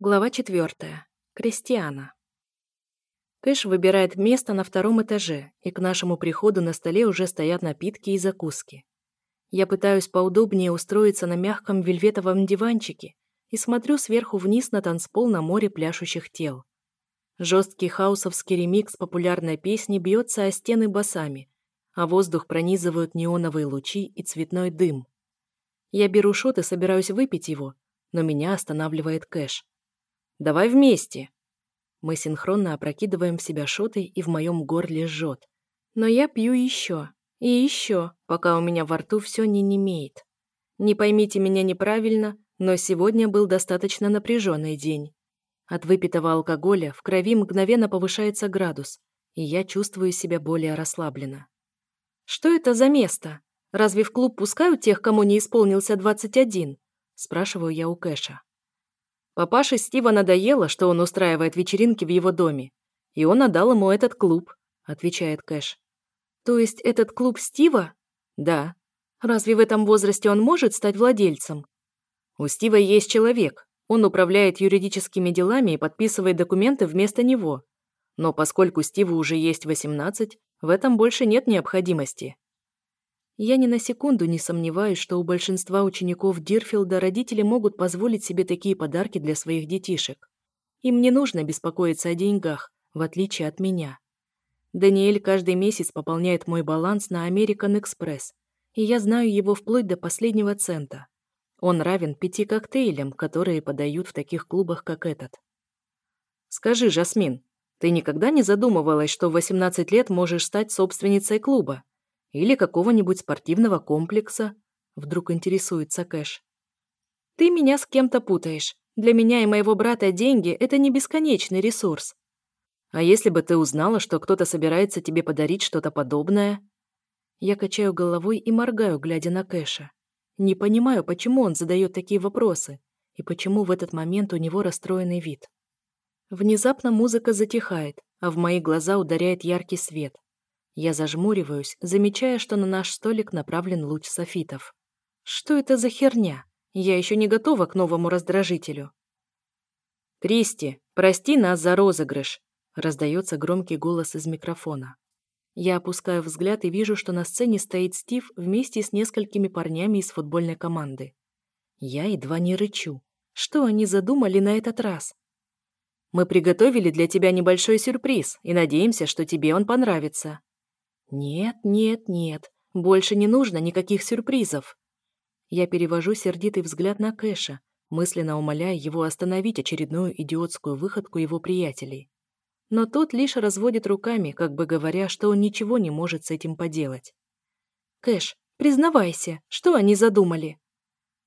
Глава четвертая. Кристиана. Кэш выбирает место на втором этаже, и к нашему приходу на столе уже стоят напитки и закуски. Я пытаюсь поудобнее устроиться на мягком вельветовом диванчике и смотрю сверху вниз на танцпол на море пляшущих тел. Жесткий хаусовский ремикс популярной песни бьется о стены басами, а воздух пронизывают неоновые лучи и цветной дым. Я беру шот и собираюсь выпить его, но меня останавливает Кэш. «Давай вместе!» Мы синхронно опрокидываем в себя шоты, и в моем горле жжет. Но я пью еще. И еще, пока у меня во рту все не немеет. Не поймите меня неправильно, но сегодня был достаточно напряженный день. От выпитого алкоголя в крови мгновенно повышается градус, и я чувствую себя более расслабленно. «Что это за место? Разве в клуб пускают тех, кому не исполнился 21?» спрашиваю я у Кэша. Папаше Стива надоело, что он устраивает вечеринки в его доме, и он отдал ему этот клуб, отвечает Кэш. То есть этот клуб Стива? Да. Разве в этом возрасте он может стать владельцем? У Стива есть человек. Он управляет юридическими делами и подписывает документы вместо него. Но поскольку Стиву уже есть 18, в этом больше нет необходимости. Я ни на секунду не сомневаюсь, что у большинства учеников Дирфилда родители могут позволить себе такие подарки для своих детишек. Им не нужно беспокоиться о деньгах, в отличие от меня. Даниэль каждый месяц пополняет мой баланс на American Express, и я знаю его вплоть до последнего цента. Он равен пяти коктейлям, которые подают в таких клубах, как этот. Скажи, Жасмин, ты никогда не задумывалась, что в 18 лет можешь стать собственницей клуба? Или какого-нибудь спортивного комплекса?» Вдруг интересуется Кэш. «Ты меня с кем-то путаешь. Для меня и моего брата деньги – это не бесконечный ресурс. А если бы ты узнала, что кто-то собирается тебе подарить что-то подобное?» Я качаю головой и моргаю, глядя на Кэша. Не понимаю, почему он задает такие вопросы и почему в этот момент у него расстроенный вид. Внезапно музыка затихает, а в мои глаза ударяет яркий свет. Я зажмуриваюсь, замечая, что на наш столик направлен луч софитов. Что это за херня? Я еще не готова к новому раздражителю. «Кристи, прости нас за розыгрыш», — раздается громкий голос из микрофона. Я опускаю взгляд и вижу, что на сцене стоит Стив вместе с несколькими парнями из футбольной команды. Я едва не рычу. Что они задумали на этот раз? Мы приготовили для тебя небольшой сюрприз и надеемся, что тебе он понравится. Нет, нет, нет, больше не нужно никаких сюрпризов. Я перевожу сердитый взгляд на Кэша, мысленно умоляя его остановить очередную идиотскую выходку его приятелей. Но тот лишь разводит руками, как бы говоря, что он ничего не может с этим поделать. «Кэш, признавайся, что они задумали?»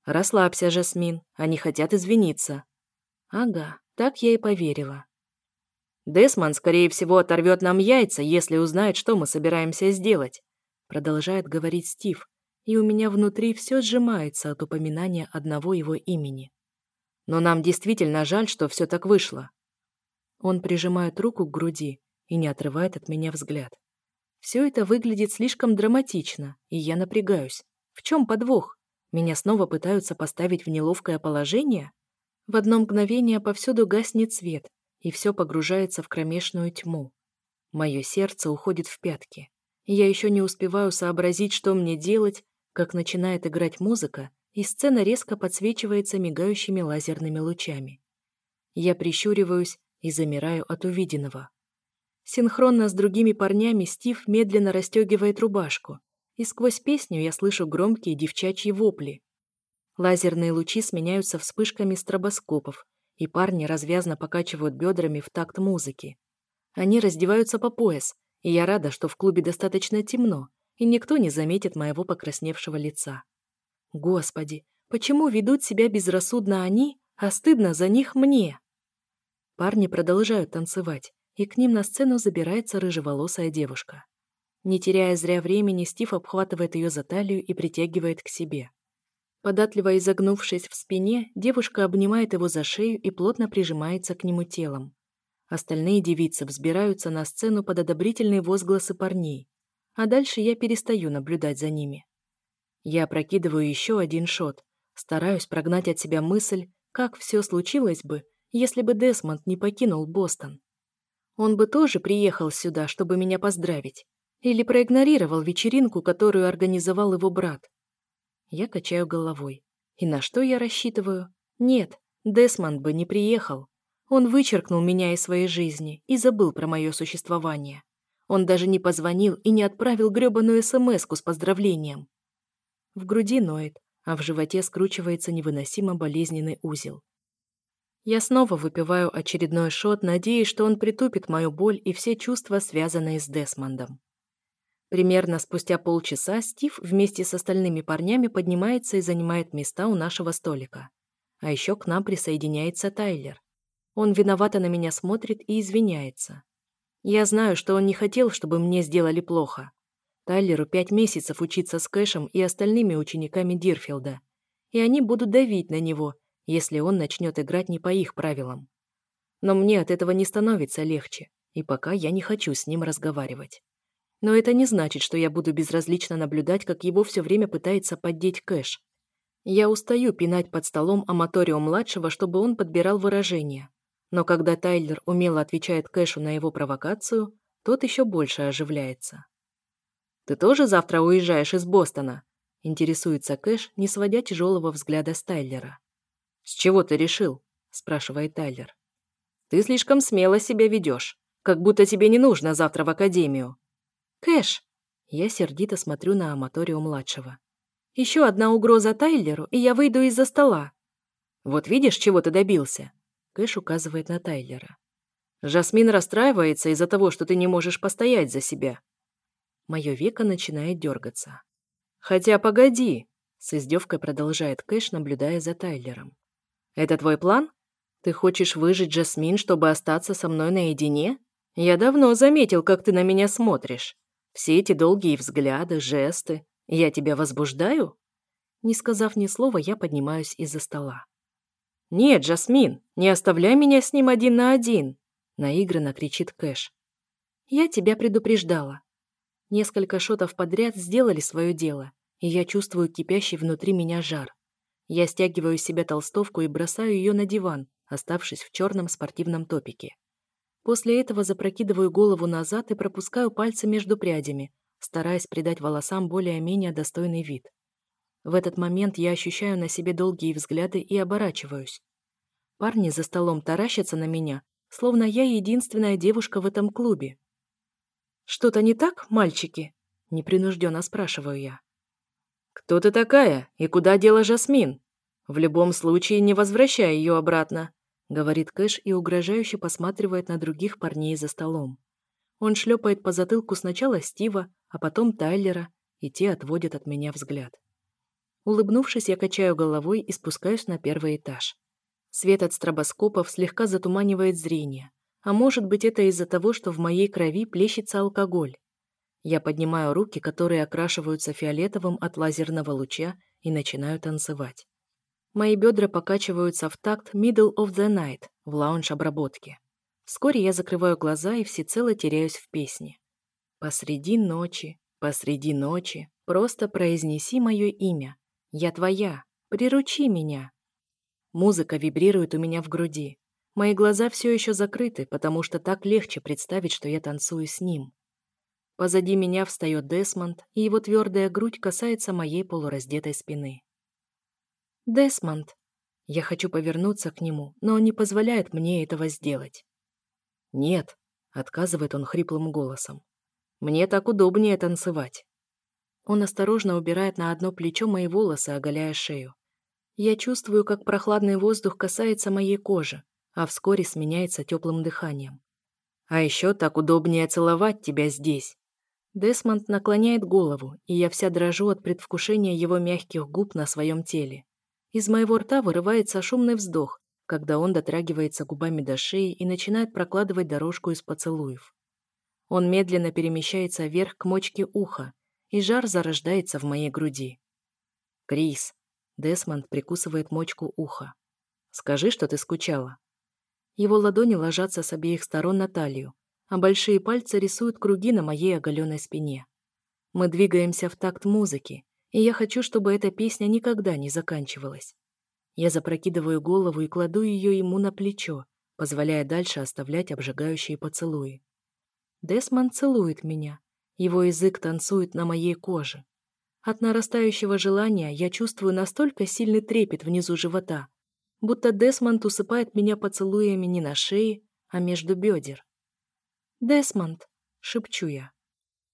«Расслабься, Жасмин, они хотят извиниться». «Ага, так я и поверила». Десман, скорее всего, оторвет нам яйца, если узнает, что мы собираемся сделать», продолжает говорить Стив, и у меня внутри все сжимается от упоминания одного его имени. «Но нам действительно жаль, что все так вышло». Он прижимает руку к груди и не отрывает от меня взгляд. Все это выглядит слишком драматично, и я напрягаюсь. В чем подвох? Меня снова пытаются поставить в неловкое положение? В одно мгновение повсюду гаснет свет, и все погружается в кромешную тьму. Мое сердце уходит в пятки. Я еще не успеваю сообразить, что мне делать, как начинает играть музыка, и сцена резко подсвечивается мигающими лазерными лучами. Я прищуриваюсь и замираю от увиденного. Синхронно с другими парнями Стив медленно расстегивает рубашку, и сквозь песню я слышу громкие девчачьи вопли. Лазерные лучи сменяются вспышками стробоскопов, и парни развязно покачивают бедрами в такт музыки. Они раздеваются по пояс, и я рада, что в клубе достаточно темно, и никто не заметит моего покрасневшего лица. Господи, почему ведут себя безрассудно они, а стыдно за них мне? Парни продолжают танцевать, и к ним на сцену забирается рыжеволосая девушка. Не теряя зря времени, Стив обхватывает ее за талию и притягивает к себе. Податливо изогнувшись в спине, девушка обнимает его за шею и плотно прижимается к нему телом. Остальные девицы взбираются на сцену под одобрительные возгласы парней, а дальше я перестаю наблюдать за ними. Я прокидываю еще один шот, стараюсь прогнать от себя мысль, как все случилось бы, если бы Десмонд не покинул Бостон. Он бы тоже приехал сюда, чтобы меня поздравить. Или проигнорировал вечеринку, которую организовал его брат. Я качаю головой. И на что я рассчитываю? Нет, Десмонд бы не приехал. Он вычеркнул меня из своей жизни и забыл про мое существование. Он даже не позвонил и не отправил грёбаную смс с поздравлением. В груди ноет, а в животе скручивается невыносимо болезненный узел. Я снова выпиваю очередной шот, надеясь, что он притупит мою боль и все чувства, связанные с Десмондом. Примерно спустя полчаса Стив вместе с остальными парнями поднимается и занимает места у нашего столика. А еще к нам присоединяется Тайлер. Он виновато на меня смотрит и извиняется. Я знаю, что он не хотел, чтобы мне сделали плохо. Тайлеру пять месяцев учиться с Кэшем и остальными учениками Дирфилда. И они будут давить на него, если он начнет играть не по их правилам. Но мне от этого не становится легче, и пока я не хочу с ним разговаривать. Но это не значит, что я буду безразлично наблюдать, как его все время пытается поддеть Кэш. Я устаю пинать под столом Аматорио-младшего, чтобы он подбирал выражения. Но когда Тайлер умело отвечает Кэшу на его провокацию, тот еще больше оживляется. «Ты тоже завтра уезжаешь из Бостона?» – интересуется Кэш, не сводя тяжелого взгляда с Тайлера. «С чего ты решил?» – спрашивает Тайлер. «Ты слишком смело себя ведешь, как будто тебе не нужно завтра в академию». «Кэш!» – я сердито смотрю на Аматорио-младшего. «Еще одна угроза Тайлеру, и я выйду из-за стола». «Вот видишь, чего ты добился?» Кэш указывает на Тайлера. «Жасмин расстраивается из-за того, что ты не можешь постоять за себя». Мое веко начинает дергаться. «Хотя погоди!» – с издевкой продолжает Кэш, наблюдая за Тайлером. Это твой план? Ты хочешь выжить Джасмин, чтобы остаться со мной наедине? Я давно заметил, как ты на меня смотришь. Все эти долгие взгляды, жесты. Я тебя возбуждаю?» Не сказав ни слова, я поднимаюсь из-за стола. «Нет, Джасмин, не оставляй меня с ним один на один!» Наигранно кричит Кэш. «Я тебя предупреждала. Несколько шотов подряд сделали свое дело, и я чувствую кипящий внутри меня жар. Я стягиваю с себя толстовку и бросаю ее на диван, оставшись в черном спортивном топике. После этого запрокидываю голову назад и пропускаю пальцы между прядями, стараясь придать волосам более-менее достойный вид. В этот момент я ощущаю на себе долгие взгляды и оборачиваюсь. Парни за столом таращатся на меня, словно я единственная девушка в этом клубе. «Что-то не так, мальчики?» – непринужденно спрашиваю я. «Кто ты такая и куда дела Жасмин? В любом случае не возвращай ее обратно», говорит Кэш и угрожающе посматривает на других парней за столом. Он шлепает по затылку сначала Стива, а потом Тайлера, и те отводят от меня взгляд. Улыбнувшись, я качаю головой и спускаюсь на первый этаж. Свет от стробоскопов слегка затуманивает зрение, а может быть это из-за того, что в моей крови плещется алкоголь. Я поднимаю руки, которые окрашиваются фиолетовым от лазерного луча, и начинаю танцевать. Мои бедра покачиваются в такт Middle of the Night в лаунж-обработке. Вскоре я закрываю глаза и всецело теряюсь в песне. Посреди ночи, посреди ночи, просто произнеси мое имя. Я твоя, приручи меня. Музыка вибрирует у меня в груди. Мои глаза все еще закрыты, потому что так легче представить, что я танцую с ним. Позади меня встает Десмонд, и его твердая грудь касается моей полураздетой спины. «Десмонд!» Я хочу повернуться к нему, но он не позволяет мне этого сделать. «Нет», — отказывает он хриплым голосом. «Мне так удобнее танцевать». Он осторожно убирает на одно плечо мои волосы, оголяя шею. Я чувствую, как прохладный воздух касается моей кожи, а вскоре сменяется теплым дыханием. А еще так удобнее целовать тебя здесь. Десмонд наклоняет голову, и я вся дрожу от предвкушения его мягких губ на своем теле. Из моего рта вырывается шумный вздох, когда он дотрагивается губами до шеи и начинает прокладывать дорожку из поцелуев. Он медленно перемещается вверх к мочке уха, и жар зарождается в моей груди. «Крис!» — Десмонд прикусывает мочку уха. «Скажи, что ты скучала». Его ладони ложатся с обеих сторон на талию, а большие пальцы рисуют круги на моей оголенной спине. Мы двигаемся в такт музыки, и я хочу, чтобы эта песня никогда не заканчивалась. Я запрокидываю голову и кладу ее ему на плечо, позволяя дальше оставлять обжигающие поцелуи. Десмонд целует меня. Его язык танцует на моей коже. От нарастающего желания я чувствую настолько сильный трепет внизу живота, будто Десмонд усыпает меня поцелуями не на шее, а между бедер. «Десмонд!» — шепчу я.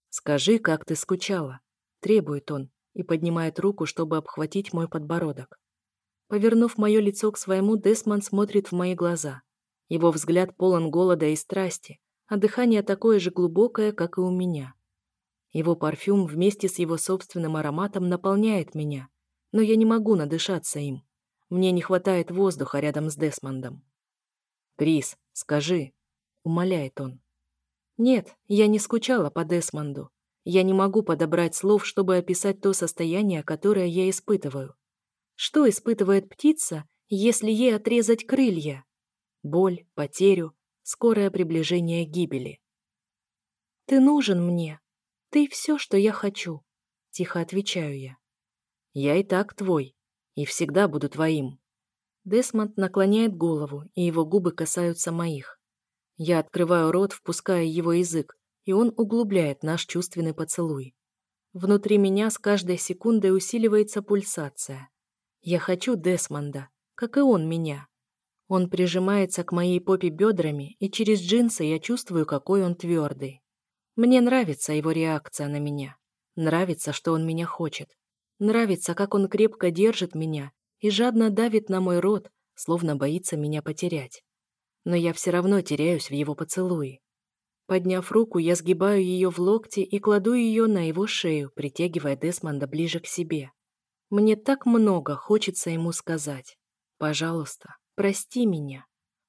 «Скажи, как ты скучала?» — требует он и поднимает руку, чтобы обхватить мой подбородок. Повернув мое лицо к своему, Десмонд смотрит в мои глаза. Его взгляд полон голода и страсти, а дыхание такое же глубокое, как и у меня. Его парфюм вместе с его собственным ароматом наполняет меня, но я не могу надышаться им. Мне не хватает воздуха рядом с Десмондом. «Крис, скажи», — умоляет он. «Нет, я не скучала по Десмонду. Я не могу подобрать слов, чтобы описать то состояние, которое я испытываю. Что испытывает птица, если ей отрезать крылья? Боль, потерю, скорое приближение гибели. «Ты нужен мне. Ты все, что я хочу», — тихо отвечаю я. «Я и так твой, и всегда буду твоим». Десмонд наклоняет голову, и его губы касаются моих. Я открываю рот, впуская его язык, и он углубляет наш чувственный поцелуй. Внутри меня с каждой секундой усиливается пульсация. Я хочу Десмонда, как и он меня. Он прижимается к моей попе бедрами, и через джинсы я чувствую, какой он твердый. Мне нравится его реакция на меня. Нравится, что он меня хочет. Нравится, как он крепко держит меня и жадно давит на мой рот, словно боится меня потерять. Но я все равно теряюсь в его поцелуе. Подняв руку, я сгибаю ее в локте и кладу ее на его шею, притягивая Десмонда ближе к себе. Мне так много хочется ему сказать. Пожалуйста, прости меня.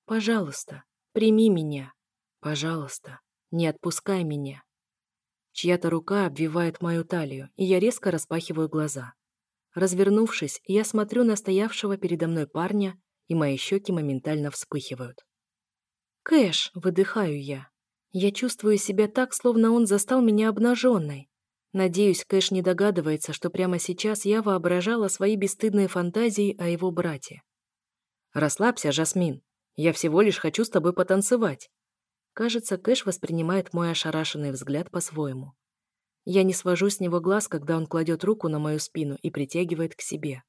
Пожалуйста, прими меня. Пожалуйста, не отпускай меня. Чья-то рука обвивает мою талию, и я резко распахиваю глаза. Развернувшись, я смотрю на стоявшего передо мной парня, и мои щеки моментально вспыхивают. «Кэш!» — выдыхаю я. Я чувствую себя так, словно он застал меня обнаженной. Надеюсь, Кэш не догадывается, что прямо сейчас я воображала свои бесстыдные фантазии о его брате. «Расслабься, Жасмин. Я всего лишь хочу с тобой потанцевать». Кажется, Кэш воспринимает мой ошарашенный взгляд по-своему. Я не свожу с него глаз, когда он кладет руку на мою спину и притягивает к себе.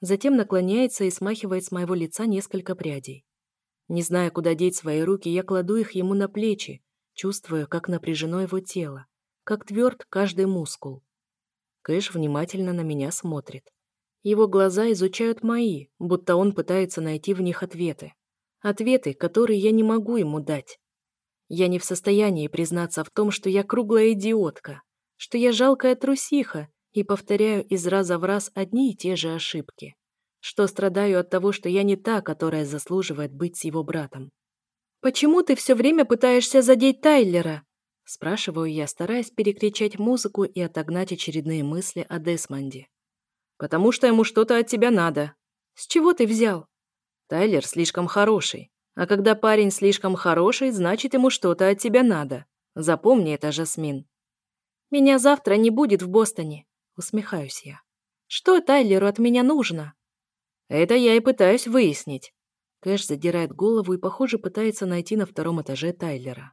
Затем наклоняется и смахивает с моего лица несколько прядей. Не зная, куда деть свои руки, я кладу их ему на плечи, чувствуя, как напряжено его тело, как тверд каждый мускул. Кэш внимательно на меня смотрит. Его глаза изучают мои, будто он пытается найти в них ответы. Ответы, которые я не могу ему дать. Я не в состоянии признаться в том, что я круглая идиотка, что я жалкая трусиха и повторяю из раза в раз одни и те же ошибки, что страдаю от того, что я не та, которая заслуживает быть с его братом. «Почему ты все время пытаешься задеть Тайлера?» Спрашиваю я, стараясь перекричать музыку и отогнать очередные мысли о Десмонде. «Потому что ему что-то от тебя надо». «С чего ты взял?» «Тайлер слишком хороший. А когда парень слишком хороший, значит, ему что-то от тебя надо. Запомни это, Жасмин». «Меня завтра не будет в Бостоне», — усмехаюсь я. «Что Тайлеру от меня нужно?» «Это я и пытаюсь выяснить». Кэш задирает голову и, похоже, пытается найти на втором этаже Тайлера.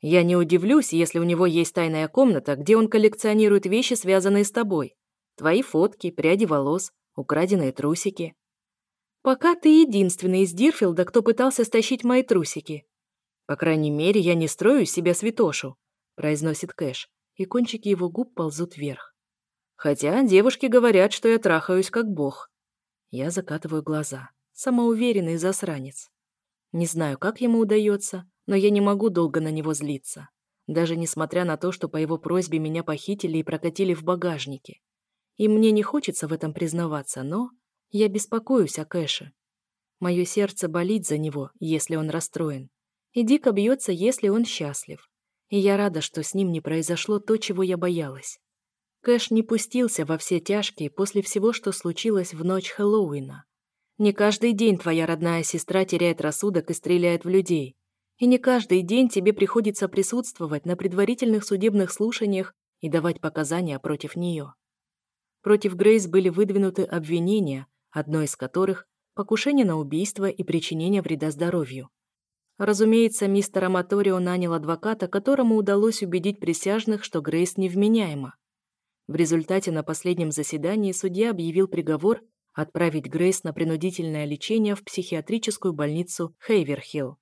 Я не удивлюсь, если у него есть тайная комната, где он коллекционирует вещи, связанные с тобой. Твои фотки, пряди волос, украденные трусики. Пока ты единственный из Дирфилда, кто пытался стащить мои трусики. По крайней мере, я не строю себя святошу, произносит Кэш, и кончики его губ ползут вверх. Хотя девушки говорят, что я трахаюсь как бог. Я закатываю глаза. Самоуверенный засранец. Не знаю, как ему удается, но я не могу долго на него злиться. Даже несмотря на то, что по его просьбе меня похитили и прокатили в багажнике. И мне не хочется в этом признаваться, но я беспокоюсь о Кэше. Мое сердце болит за него, если он расстроен. И дико бьется, если он счастлив. И я рада, что с ним не произошло то, чего я боялась. Кэш не пустился во все тяжкие после всего, что случилось в ночь Хэллоуина. Не каждый день твоя родная сестра теряет рассудок и стреляет в людей. И не каждый день тебе приходится присутствовать на предварительных судебных слушаниях и давать показания против нее. Против Грейс были выдвинуты обвинения, одно из которых покушение на убийство и причинение вреда здоровью. Разумеется, мистер Аматорио нанял адвоката, которому удалось убедить присяжных, что Грейс невменяема. В результате на последнем заседании судья объявил приговор отправить Грейс на принудительное лечение в психиатрическую больницу Хейверхилл.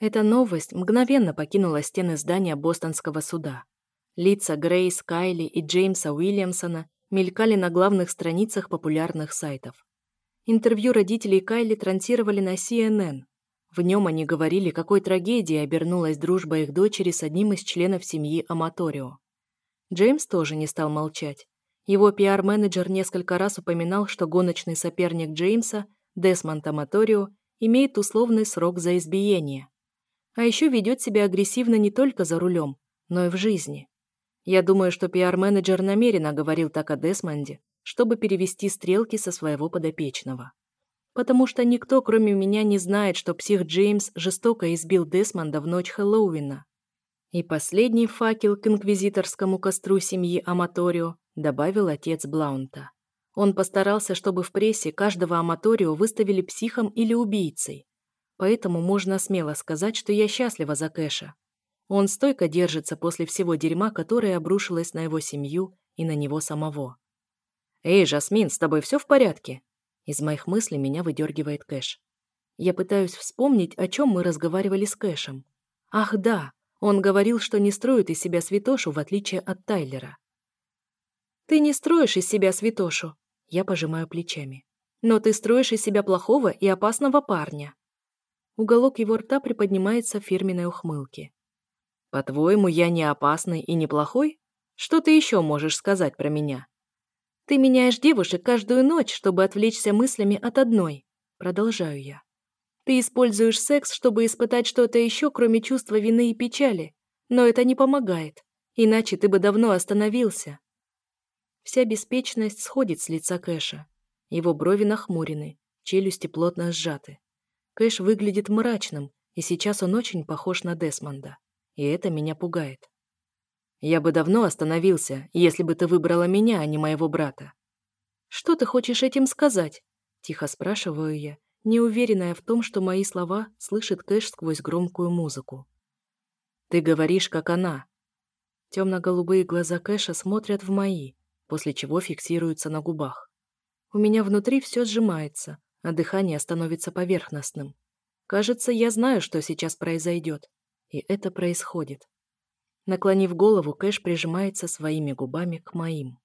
Эта новость мгновенно покинула стены здания Бостонского суда. Лица Грейс, Кайли и Джеймса Уильямсона мелькали на главных страницах популярных сайтов. Интервью родителей Кайли транслировали на CNN. В нем они говорили, какой трагедией обернулась дружба их дочери с одним из членов семьи Аматорио. Джеймс тоже не стал молчать. Его пиар-менеджер несколько раз упоминал, что гоночный соперник Джеймса, Десмонд Аматорио, имеет условный срок за избиение. А еще ведет себя агрессивно не только за рулем, но и в жизни. Я думаю, что пиар-менеджер намеренно говорил так о Десмонде, чтобы перевести стрелки со своего подопечного. Потому что никто, кроме меня, не знает, что псих Джеймс жестоко избил Десмонда в ночь Хэллоуина. И последний факел к инквизиторскому костру семьи Аматорио добавил отец Блаунта. Он постарался, чтобы в прессе каждого Аматорио выставили психом или убийцей. Поэтому можно смело сказать, что я счастлива за Кэша. Он стойко держится после всего дерьма, которое обрушилось на его семью и на него самого. «Эй, Жасмин, с тобой все в порядке?» Из моих мыслей меня выдергивает Кэш. Я пытаюсь вспомнить, о чем мы разговаривали с Кэшем. Ах да, он говорил, что не строит из себя святошу, в отличие от Тайлера. Ты не строишь из себя святошу. Я пожимаю плечами. Но ты строишь из себя плохого и опасного парня. Уголок его рта приподнимается в фирменной ухмылке. По-твоему, я не опасный и не плохой? Что ты еще можешь сказать про меня? Ты меняешь девушек каждую ночь, чтобы отвлечься мыслями от одной. Продолжаю я. Ты используешь секс, чтобы испытать что-то еще, кроме чувства вины и печали. Но это не помогает. Иначе ты бы давно остановился. Вся беспечность сходит с лица Кэша. Его брови нахмурены, челюсти плотно сжаты. Кэш выглядит мрачным, и сейчас он очень похож на Десмонда. И это меня пугает. Я бы давно остановился, если бы ты выбрала меня, а не моего брата. Что ты хочешь этим сказать? Тихо спрашиваю я, неуверенная в том, что мои слова слышит Кэш сквозь громкую музыку. Ты говоришь, как она. Темно-голубые глаза Кэша смотрят в мои, после чего фиксируются на губах. У меня внутри все сжимается, а дыхание становится поверхностным. Кажется, я знаю, что сейчас произойдет. И это происходит. Наклонив голову, Кэш прижимается своими губами к моим.